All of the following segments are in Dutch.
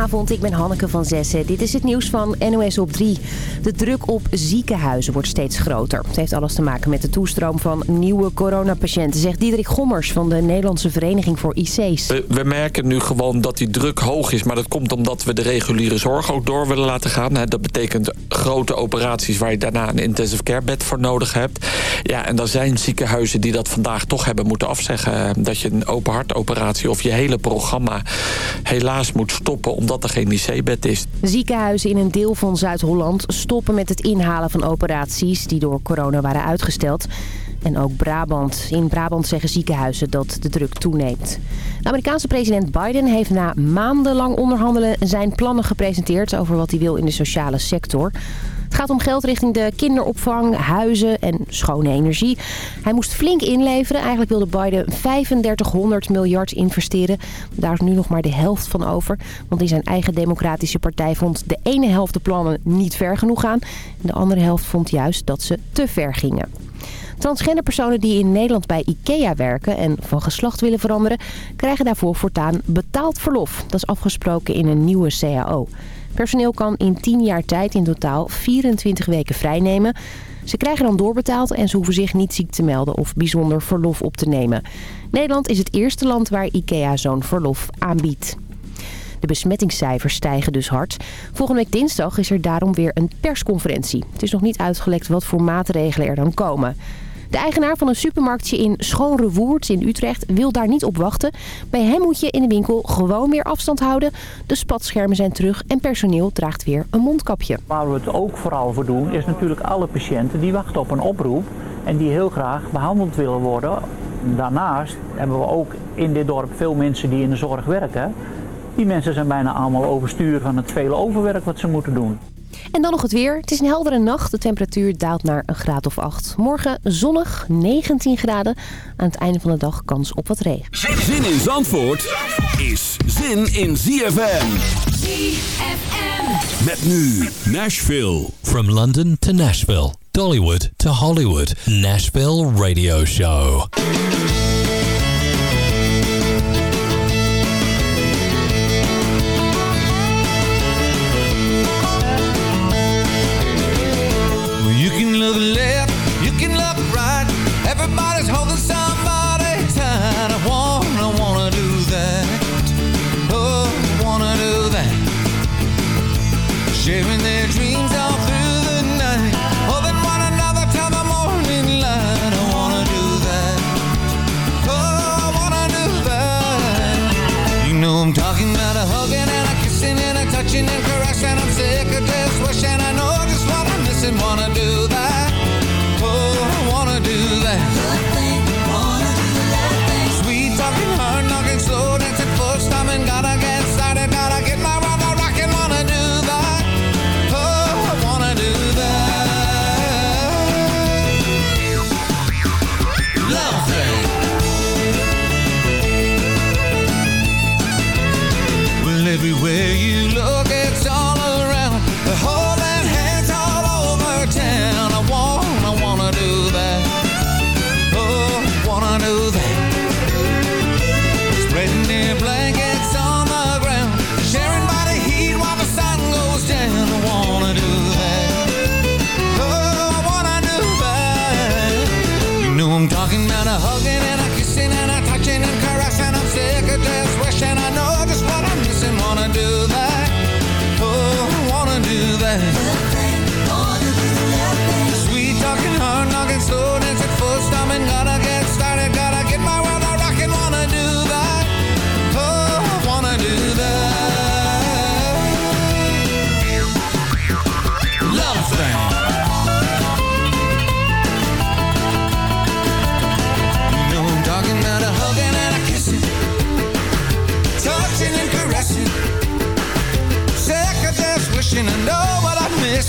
Goedenavond, ik ben Hanneke van Zessen. Dit is het nieuws van NOS op 3. De druk op ziekenhuizen wordt steeds groter. Het heeft alles te maken met de toestroom van nieuwe coronapatiënten... zegt Diederik Gommers van de Nederlandse Vereniging voor IC's. We, merken nu gewoon dat die druk hoog is. Maar dat komt omdat we de reguliere zorg ook door willen laten gaan. Dat betekent grote operaties waar je daarna een intensive care bed voor nodig hebt. Ja, en er zijn ziekenhuizen die dat vandaag toch hebben moeten afzeggen. Dat je een open hartoperatie of je hele programma helaas moet stoppen omdat er geen IC-bed is. Ziekenhuizen in een deel van Zuid-Holland stoppen met het inhalen van operaties die door corona waren uitgesteld. En ook Brabant. In Brabant zeggen ziekenhuizen dat de druk toeneemt. De Amerikaanse president Biden heeft na maandenlang onderhandelen zijn plannen gepresenteerd over wat hij wil in de sociale sector. Het gaat om geld richting de kinderopvang, huizen en schone energie. Hij moest flink inleveren. Eigenlijk wilde Biden 3500 miljard investeren. Daar is nu nog maar de helft van over. Want in zijn eigen democratische partij vond de ene helft de plannen niet ver genoeg gaan. De andere helft vond juist dat ze te ver gingen. Transgender personen die in Nederland bij IKEA werken en van geslacht willen veranderen... krijgen daarvoor voortaan betaald verlof. Dat is afgesproken in een nieuwe CAO. Personeel kan in 10 jaar tijd in totaal 24 weken vrijnemen. Ze krijgen dan doorbetaald en ze hoeven zich niet ziek te melden of bijzonder verlof op te nemen. Nederland is het eerste land waar IKEA zo'n verlof aanbiedt. De besmettingscijfers stijgen dus hard. Volgende week dinsdag is er daarom weer een persconferentie. Het is nog niet uitgelekt wat voor maatregelen er dan komen. De eigenaar van een supermarktje in Schoonrewoerd in Utrecht wil daar niet op wachten. Bij hem moet je in de winkel gewoon weer afstand houden. De spatschermen zijn terug en personeel draagt weer een mondkapje. Waar we het ook vooral voor doen is natuurlijk alle patiënten die wachten op een oproep. En die heel graag behandeld willen worden. Daarnaast hebben we ook in dit dorp veel mensen die in de zorg werken. Die mensen zijn bijna allemaal overstuur van het vele overwerk wat ze moeten doen. En dan nog het weer. Het is een heldere nacht. De temperatuur daalt naar een graad of 8. Morgen zonnig, 19 graden. Aan het einde van de dag kans op wat regen. Zin in Zandvoort is zin in ZFM. ZFM. Met nu Nashville. From London to Nashville. Dollywood to Hollywood. Nashville Radio Show.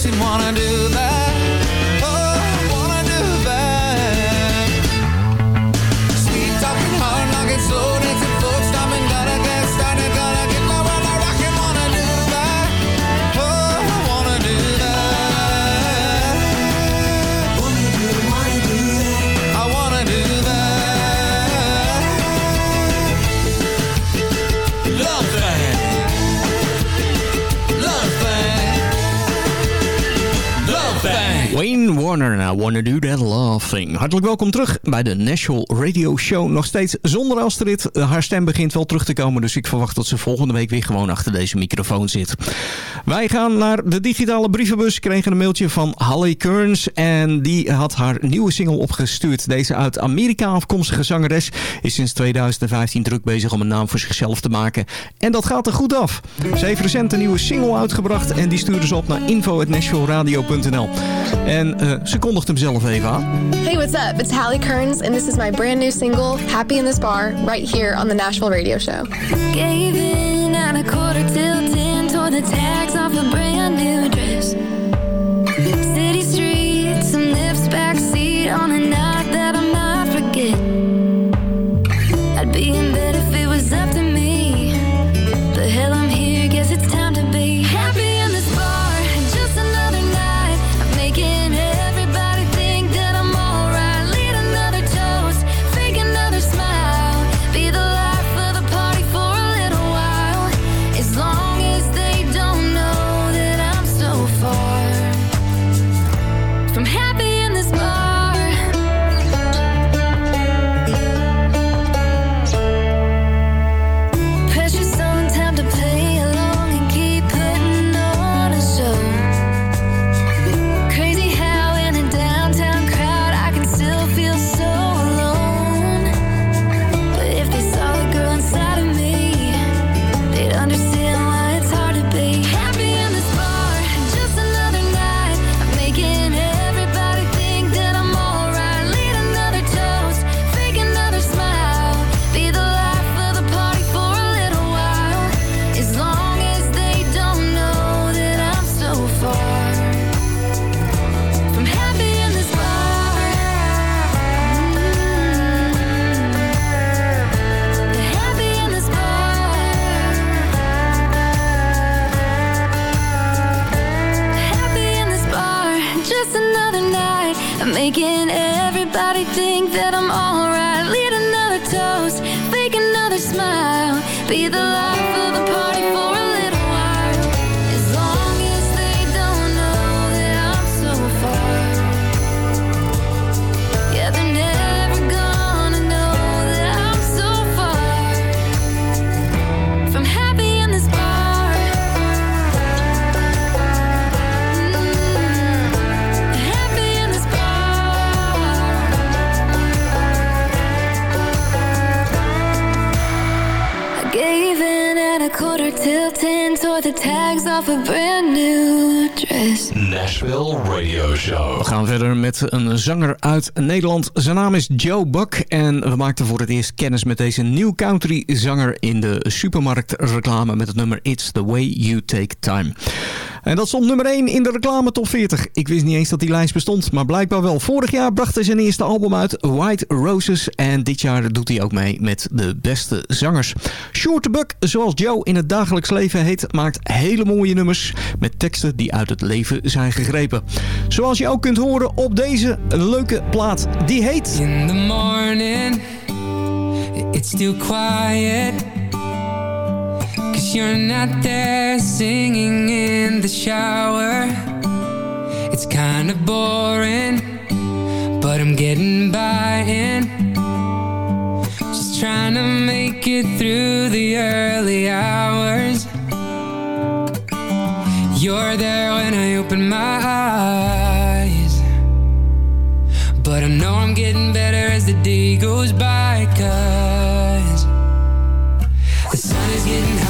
I'm. Wanna do that. Warner, I Wanna Do That Love Thing. Hartelijk welkom terug bij de National Radio Show. Nog steeds zonder Astrid. Haar stem begint wel terug te komen, dus ik verwacht dat ze volgende week weer gewoon achter deze microfoon zit. Wij gaan naar de digitale brievenbus. Kregen een mailtje van Holly Kearns en die had haar nieuwe single opgestuurd. Deze uit Amerika afkomstige zangeres is sinds 2015 druk bezig om een naam voor zichzelf te maken. En dat gaat er goed af. Ze heeft recent een nieuwe single uitgebracht en die stuurde ze op naar info.nashvilleradio.nl. En uh, Eh, ze kondigt hem zelf even aan. Hey, what's up? It's Hallie Kearns and this is my brand new single, Happy in this Bar, right here on the Nashville Radio Show. Gave in at a quarter till ten, tore the tags off a brand new een zanger uit Nederland. Zijn naam is Joe Buck en we maakten voor het eerst kennis met deze new country zanger in de supermarktreclame met het nummer It's the Way You Take Time. En dat stond nummer 1 in de reclame top 40. Ik wist niet eens dat die lijst bestond, maar blijkbaar wel. Vorig jaar bracht hij zijn eerste album uit, White Roses. En dit jaar doet hij ook mee met de beste zangers. Short Buck, zoals Joe in het dagelijks leven heet, maakt hele mooie nummers met teksten die uit het leven zijn gegrepen. Zoals je ook kunt horen op deze leuke plaat. Die heet... In the morning, it's still quiet. Cause you're not there singing in the shower. It's kind of boring, but I'm getting by in. Just trying to make it through the early hours. You're there when I open my eyes. But I know I'm getting better as the day goes by. Cause the sun is getting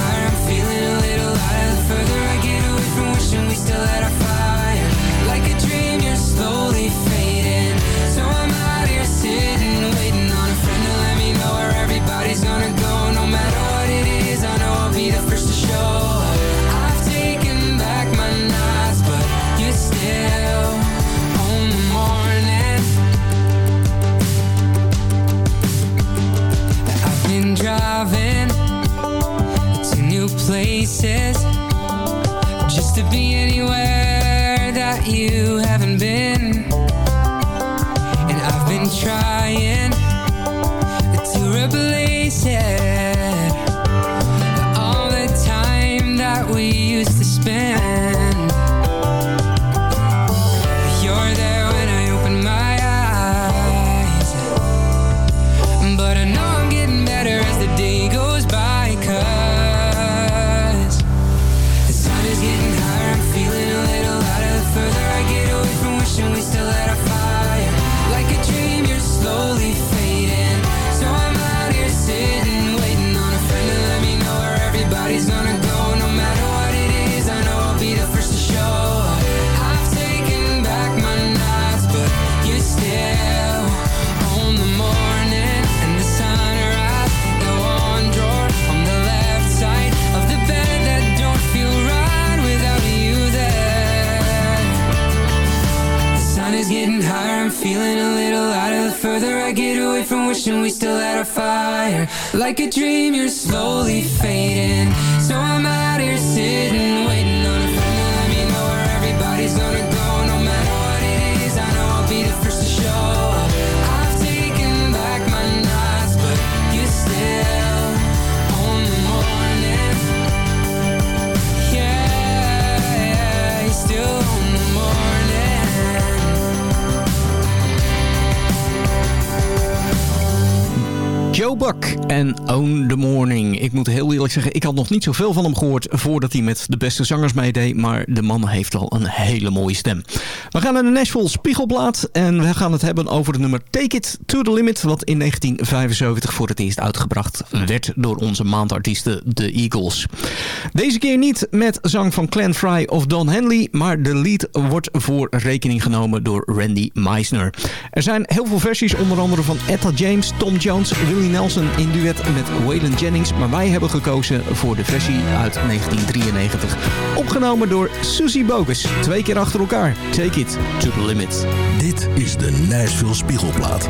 Joe Buck en Own the Morning. Ik moet heel eerlijk zeggen, ik had nog niet zoveel van hem gehoord voordat hij met de beste zangers meedeed. Maar de man heeft wel een hele mooie stem. We gaan naar de Nashville Spiegelblad en we gaan het hebben over het nummer Take It to the Limit. Wat in 1975 voor het eerst uitgebracht werd door onze maandartiesten The Eagles. Deze keer niet met zang van Glenn Fry of Don Henley, maar de lead wordt voor rekening genomen door Randy Meisner. Er zijn heel veel versies, onder andere van Etta James, Tom Jones, Willie Nelson in met Waylon Jennings. Maar wij hebben gekozen voor de versie uit 1993. Opgenomen door Susie Bogus. Twee keer achter elkaar. Take it to the limit. Dit is de Nashville Spiegelplaat.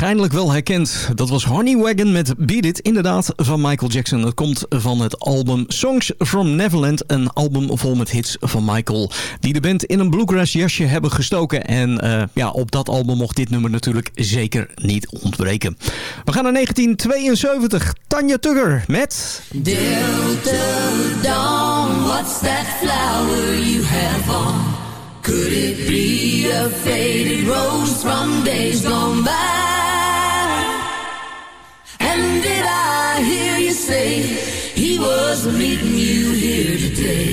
Waarschijnlijk wel herkend. Dat was Honey Wagon met Beat It, inderdaad, van Michael Jackson. Het komt van het album Songs from Neverland. Een album vol met hits van Michael. Die de band in een bluegrass jasje hebben gestoken. En eh, ja, op dat album mocht dit nummer natuurlijk zeker niet ontbreken. We gaan naar 1972. Tanja Tugger met... What's that flower you have on? Could it be a faded rose from days gone by? And did I hear you say he was meeting you here today?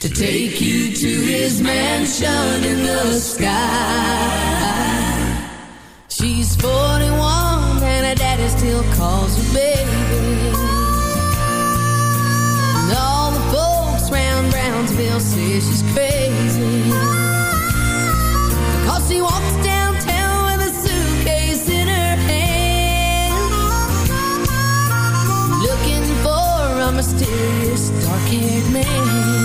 To take you to his mansion in the sky. She's 41 and her daddy still calls her baby. And all the folks round Brownsville say she's crazy. Cause she walks mysterious dark-haired man.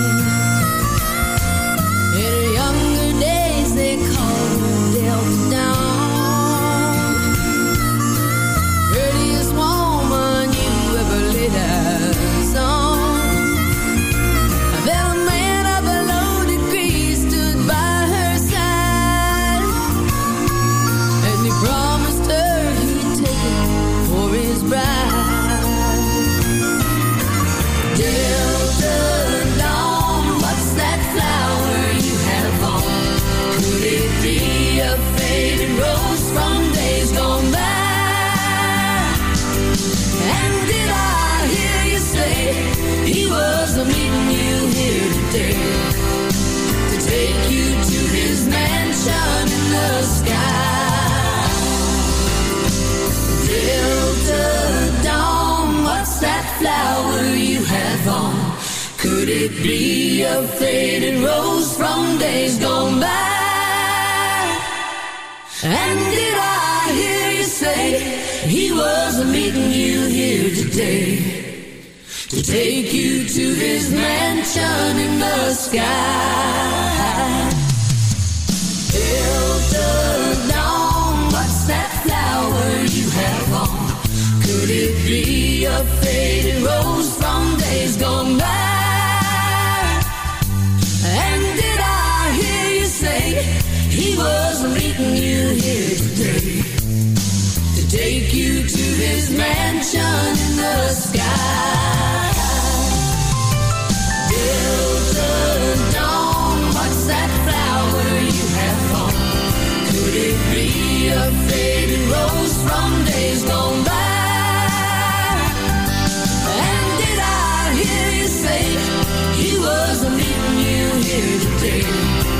Be a faded rose from days gone by? And did I hear you say he was meeting you here today to take you to his mansion in the sky? Delta Dawn, what's that flower you have on? Could it be a faded rose from days gone by? He was meeting you here today to take you to his mansion in the sky? Delta what's that flower you have? Could it be a rose from days gone by. And did I hear say he was meeting you here today?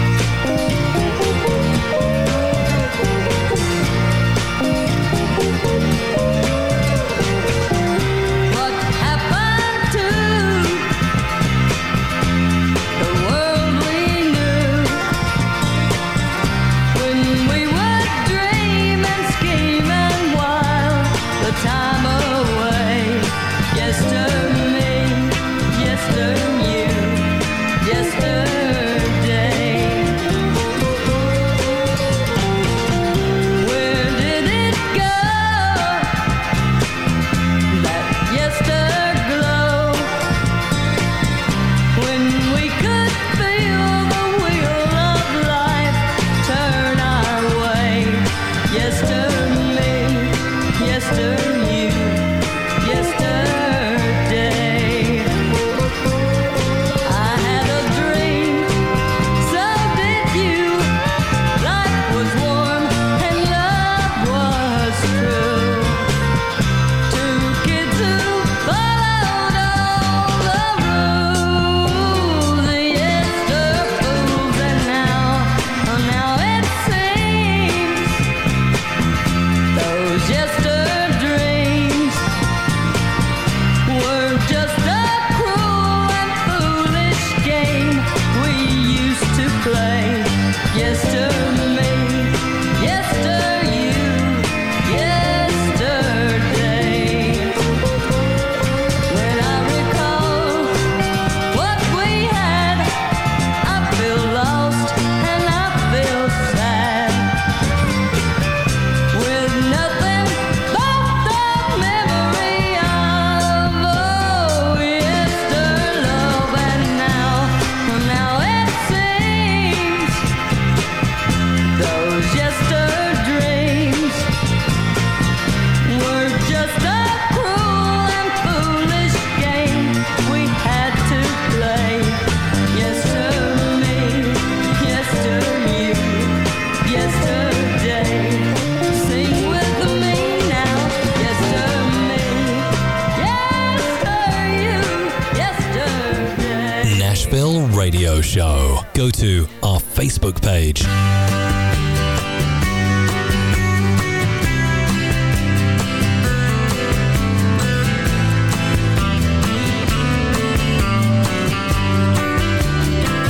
Time Radio Show. Go to our Facebook page.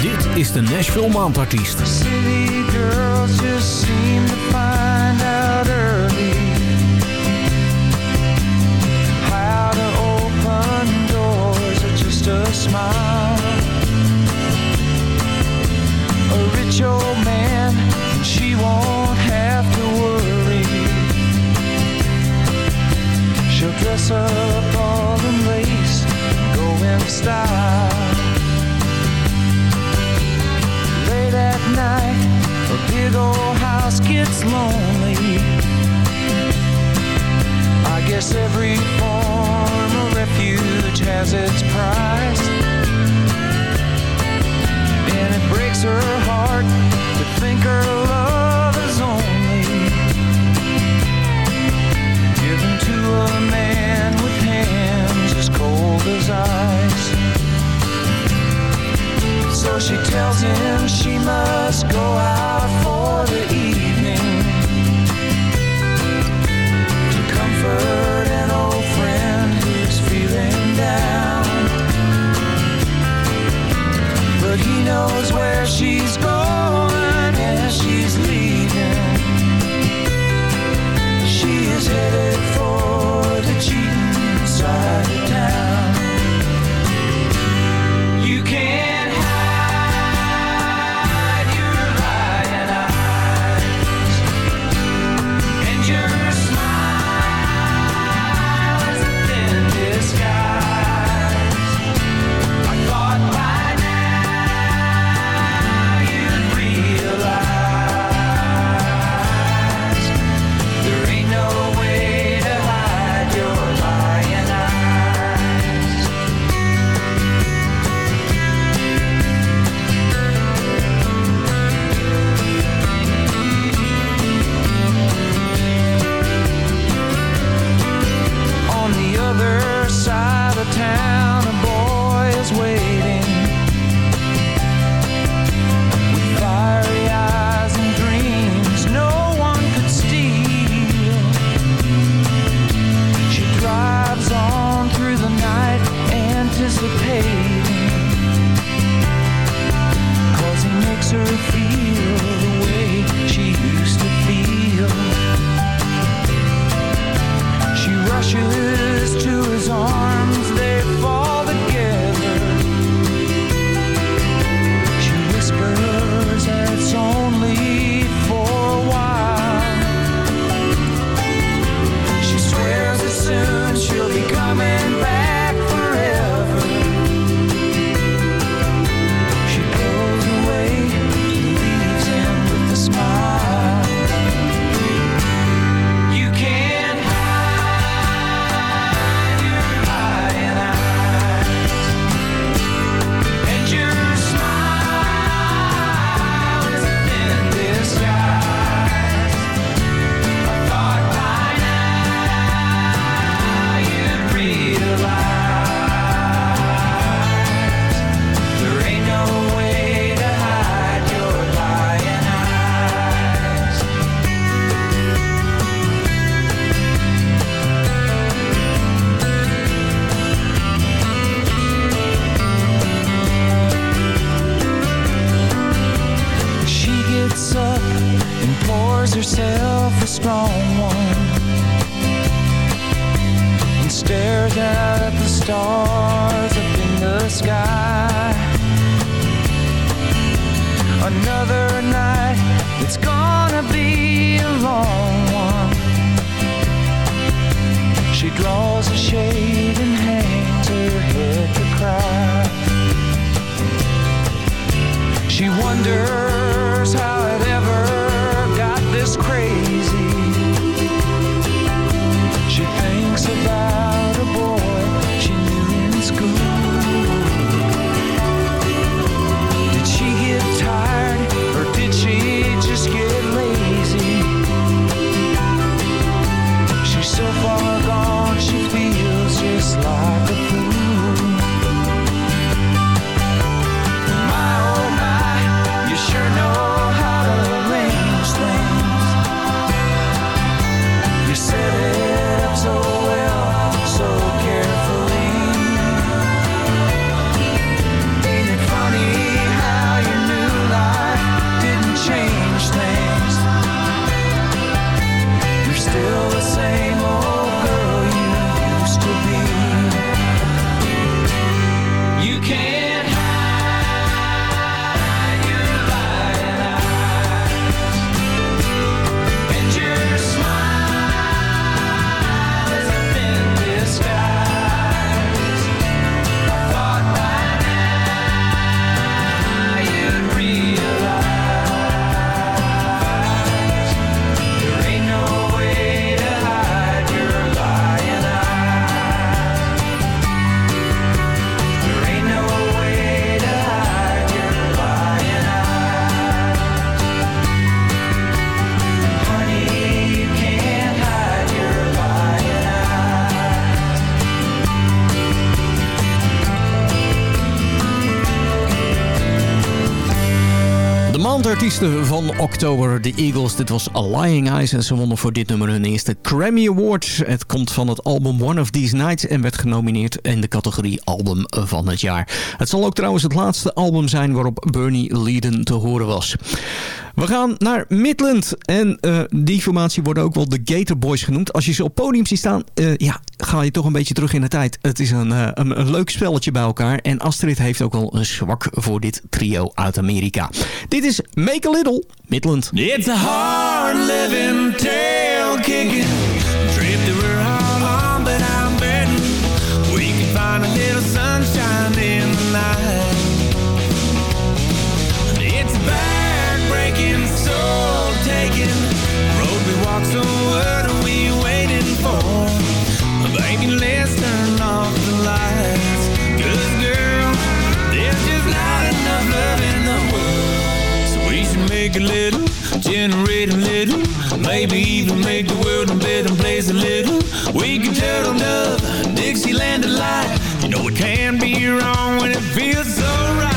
Dit is de Nashville Maandartiest. City girls just seem to find out early how to open doors with just a smile. Old man, and she won't have to worry. She'll dress up all in lace, and go in style. late at night, a big old house gets lonely. I guess every form of refuge has its price. Her heart to think her love is only given to a man with hands as cold as ice. So she tells him she must go out for the evening to comfort But he knows where she's going maandartiesten van oktober, de Eagles. Dit was Lying Eyes en ze wonnen voor dit nummer hun eerste Grammy Award. Het komt van het album One of These Nights en werd genomineerd in de categorie Album van het jaar. Het zal ook trouwens het laatste album zijn waarop Bernie Leadon te horen was. We gaan naar Midland en eh, die formatie worden ook wel de Gator Boys genoemd. Als je ze op podium ziet staan, eh, ja, ga je toch een beetje terug in de tijd. Het is een, eh, een, een leuk spelletje bij elkaar en Astrid heeft ook wel een zwak voor dit trio uit Amerika. Dit is Make a Little Midland. It's a hard living, tail kicking make a little, generate a little, maybe even make the world a better place a little. We can turtle dove, Dixieland delight. You know it can be wrong when it feels so right.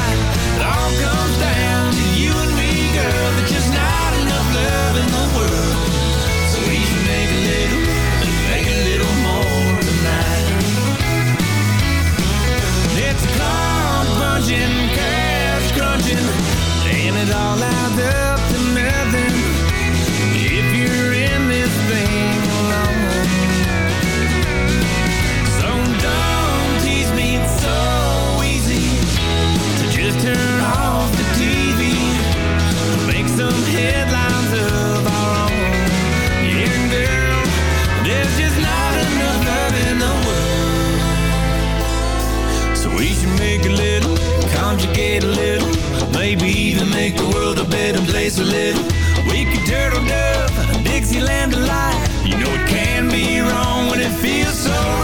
World a little. We could turtle dove, Dixieland delight. You know it can be wrong when it feels so right.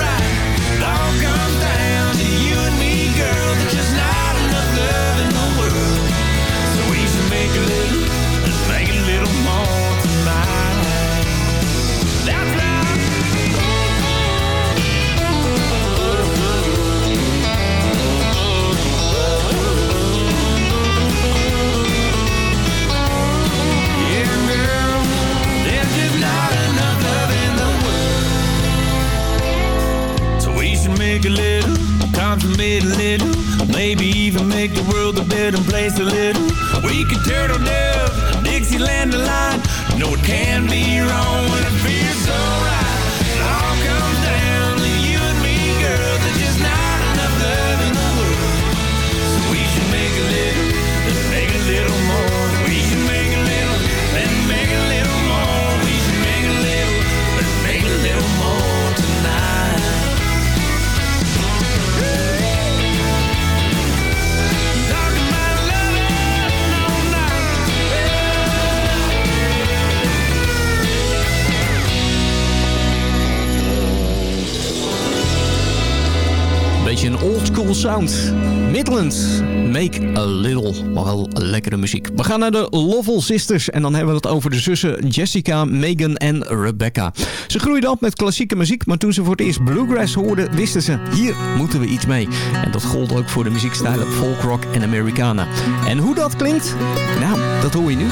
A little, maybe even make the world a better place a little. We could turtle dove, Dixie land the line. No, it can be wrong when it feels sound. Midland, make a little. Wel lekkere muziek. We gaan naar de Lovell Sisters. En dan hebben we het over de zussen Jessica, Megan en Rebecca. Ze groeiden op met klassieke muziek. Maar toen ze voor het eerst bluegrass hoorden, wisten ze... hier moeten we iets mee. En dat gold ook voor de muziekstijlen folk rock en Americana. En hoe dat klinkt? Nou, dat hoor je nu.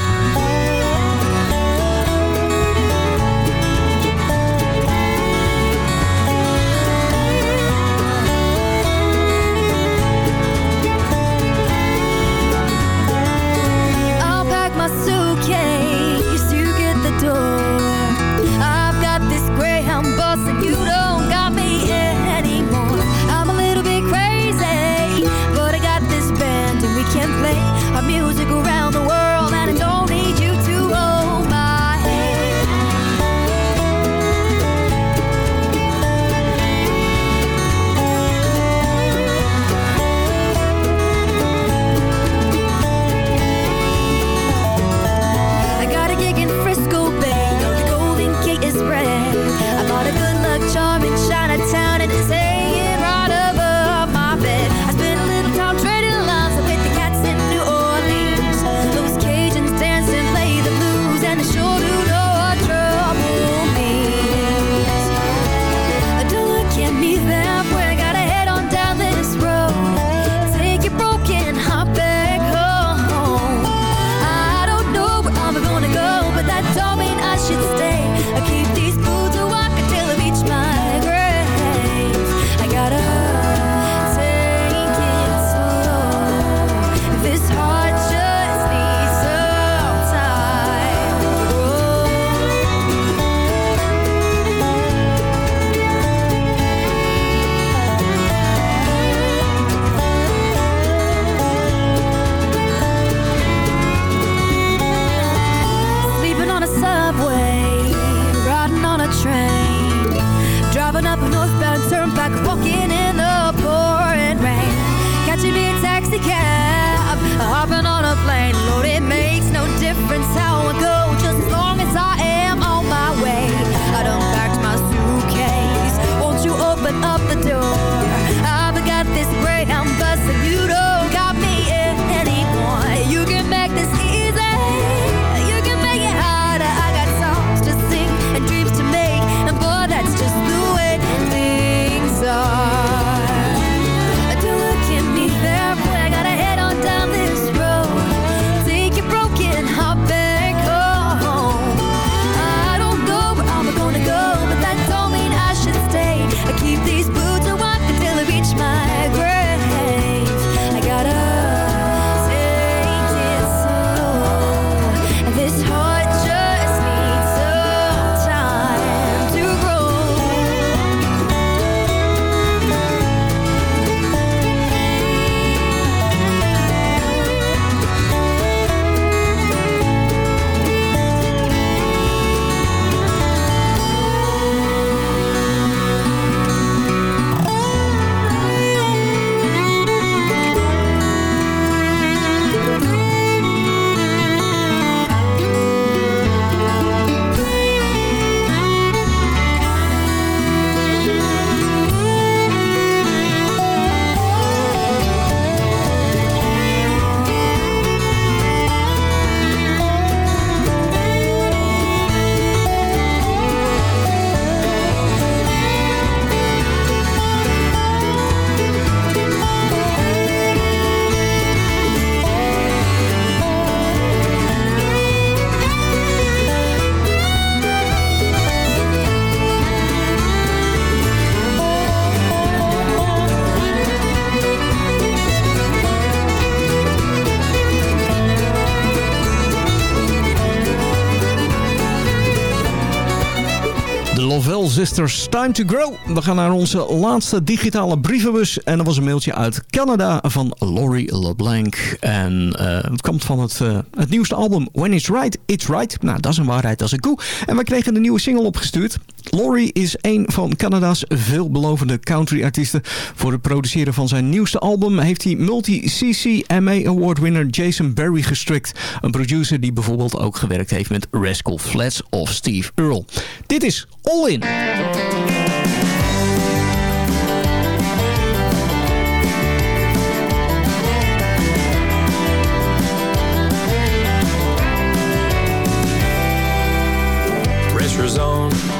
Sisters, Time to Grow. We gaan naar onze laatste digitale brievenbus. En dat was een mailtje uit Canada van Laurie LeBlanc. En uh, het komt van het, uh, het nieuwste album When It's Right, It's Right. Nou, dat is een waarheid, dat is een koe. En we kregen de nieuwe single opgestuurd. Laurie is een van Canada's veelbelovende country-artiesten. Voor het produceren van zijn nieuwste album heeft hij multi-CCMA Award winner Jason Berry gestrikt. Een producer die bijvoorbeeld ook gewerkt heeft met Rascal Flats of Steve Earle. Dit is All In.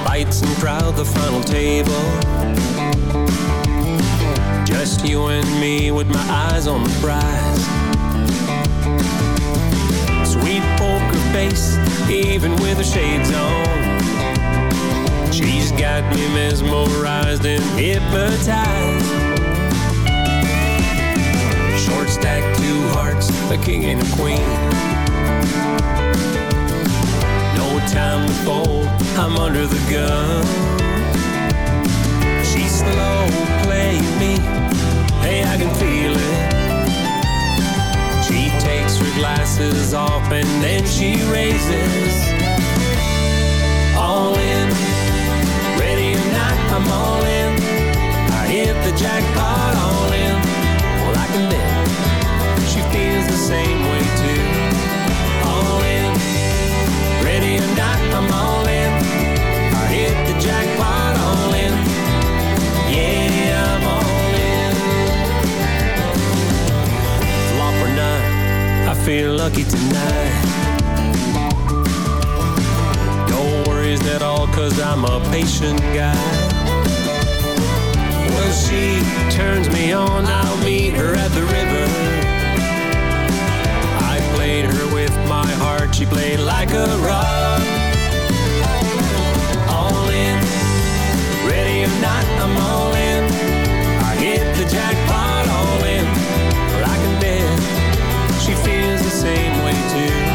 Bites and crowd the final table. Just you and me with my eyes on the prize. Sweet poker face, even with the shades on. She's got me mesmerized and hypnotized. Short stack, two hearts, a king and a queen. Time to fold, I'm under the gun. She's slow playing me, hey, I can feel it. She takes her glasses off and then she raises. All in, ready or not, I'm all in. I hit the jackpot, all in. Well, I can bet she feels the same way too. I'm all in. I hit the jackpot, all in. Yeah, I'm all in. Or not, I feel lucky tonight. No worries at all, cause I'm a patient guy. When she turns me on, I'll meet her at the river. With my heart, she played like a rock. All in, ready or not, I'm all in. I hit the jackpot, all in. I can bet she feels the same way too.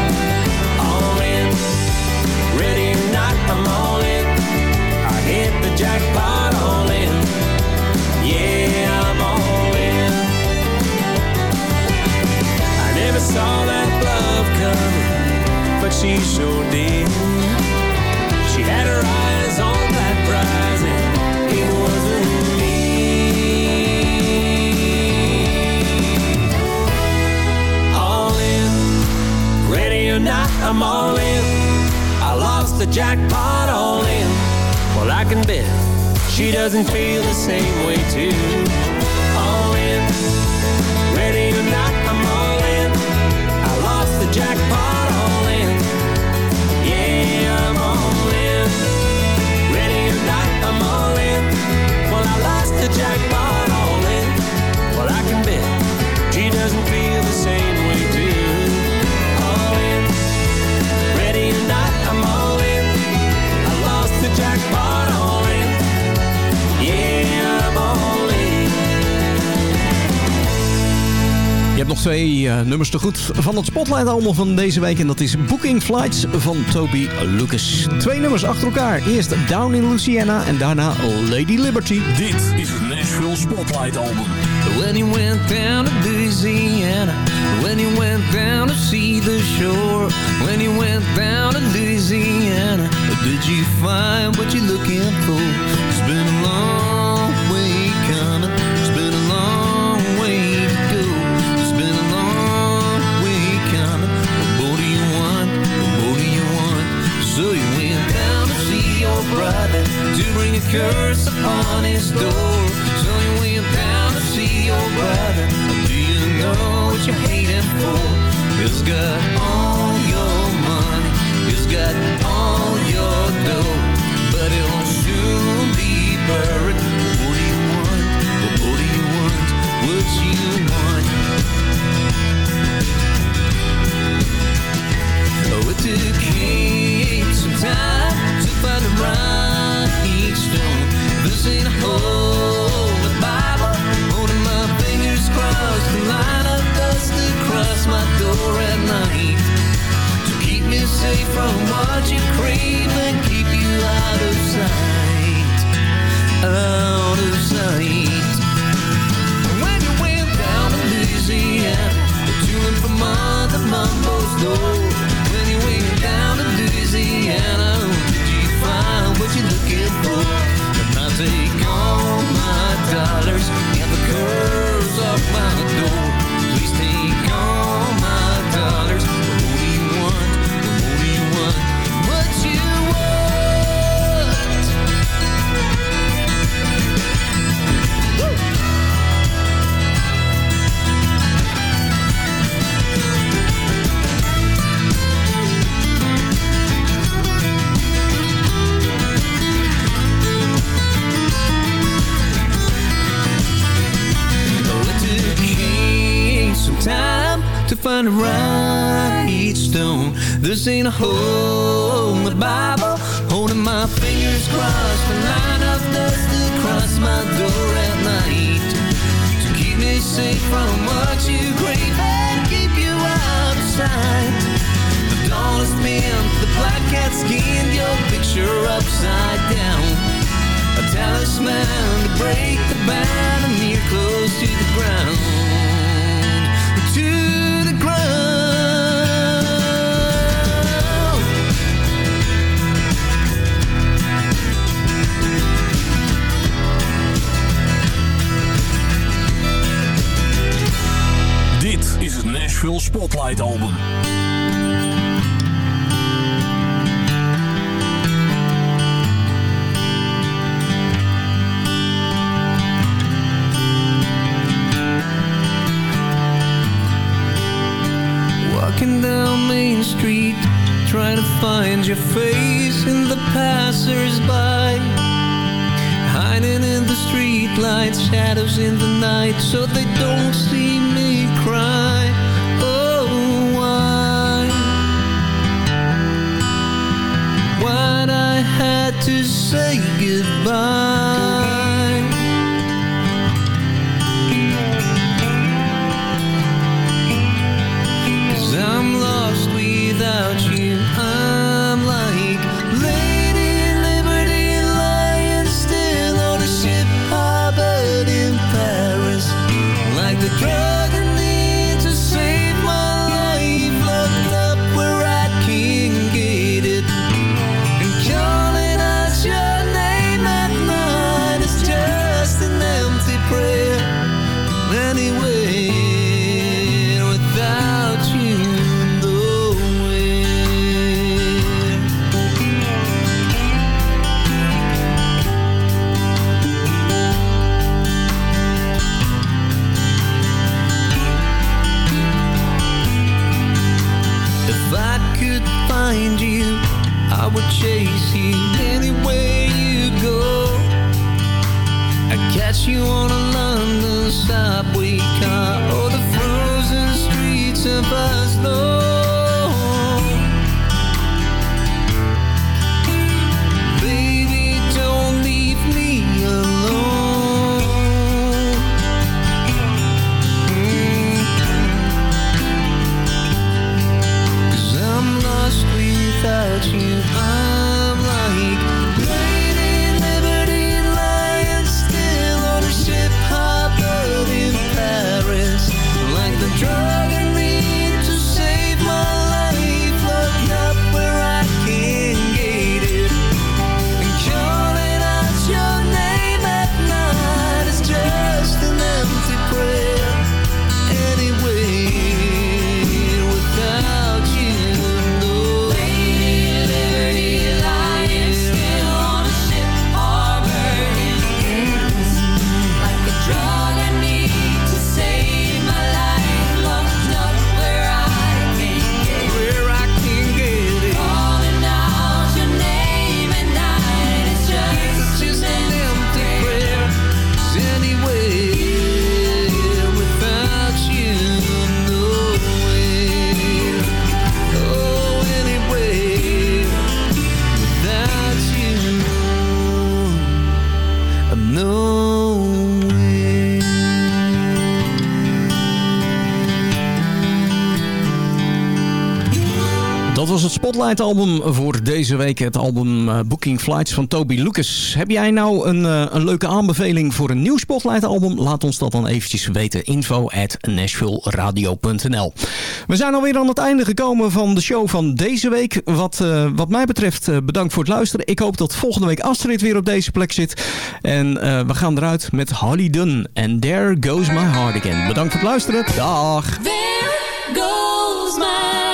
Uh, nummers te goed van het Spotlight album van deze week. En dat is Booking Flights van Toby Lucas. Twee nummers achter elkaar. Eerst Down in Louisiana en daarna Lady Liberty. Dit is het Nashville Spotlight album. When he went down to Louisiana When he went down to see the shore When he went down to Louisiana Did you find what you're looking for? Brother To bring a curse upon his door So you went down to see your brother Do you know what you're hating for? He's got all Man a knee close to the ground. To the ground. Nashville Spotlight Album. find you. I would chase you anywhere you go. I'd catch you on a London subway car or the frozen streets of Oslo. Spotlight album voor deze week. Het album uh, Booking Flights van Toby Lucas. Heb jij nou een, uh, een leuke aanbeveling voor een nieuw Spotlight album? Laat ons dat dan eventjes weten. Info at nashvilleradio.nl We zijn alweer aan het einde gekomen van de show van deze week. Wat, uh, wat mij betreft bedankt voor het luisteren. Ik hoop dat volgende week Astrid weer op deze plek zit. En we gaan eruit met Holly Dunn. And There Goes My Heart Again. Bedankt voor het luisteren. Dag. There goes my